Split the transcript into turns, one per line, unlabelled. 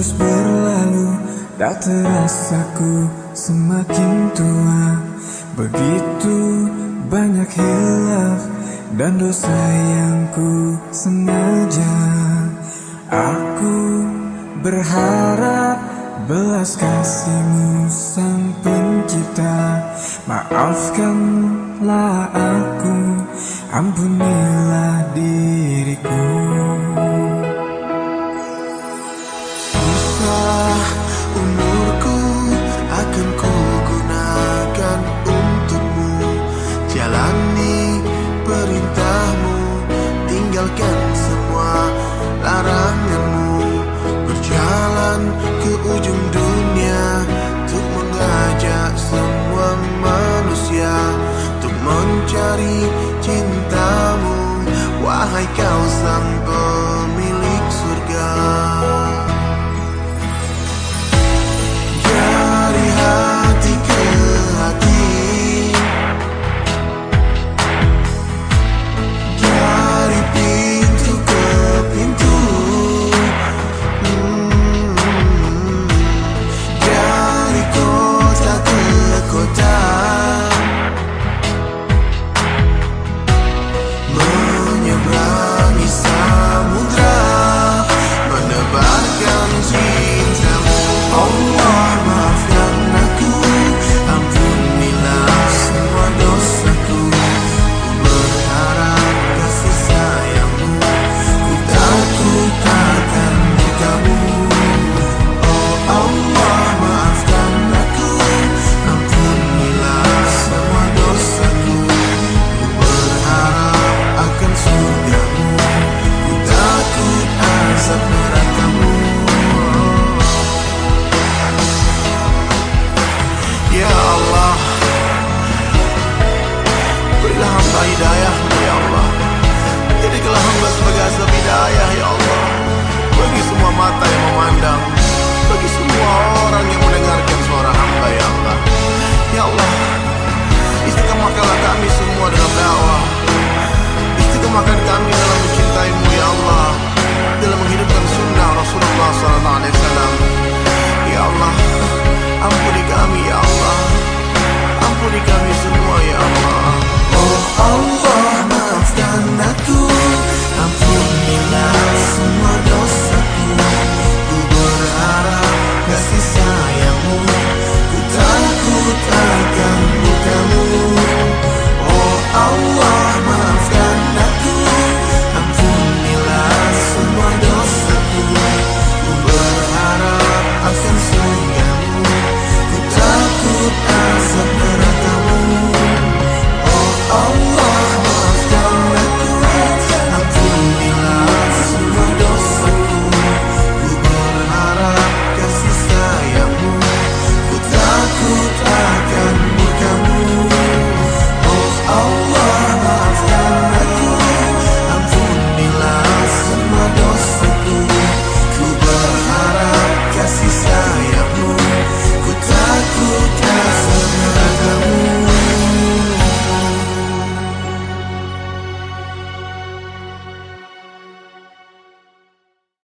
terus berlalu Tak terasa ku semakin tua. Begitu banyak hilaf dan dosa yang ku sengaja. Aku berharap belas kasihmu sang pencipta. Maafkanlah aku, ampunilah diriku
Wahai kau sang darkness inside.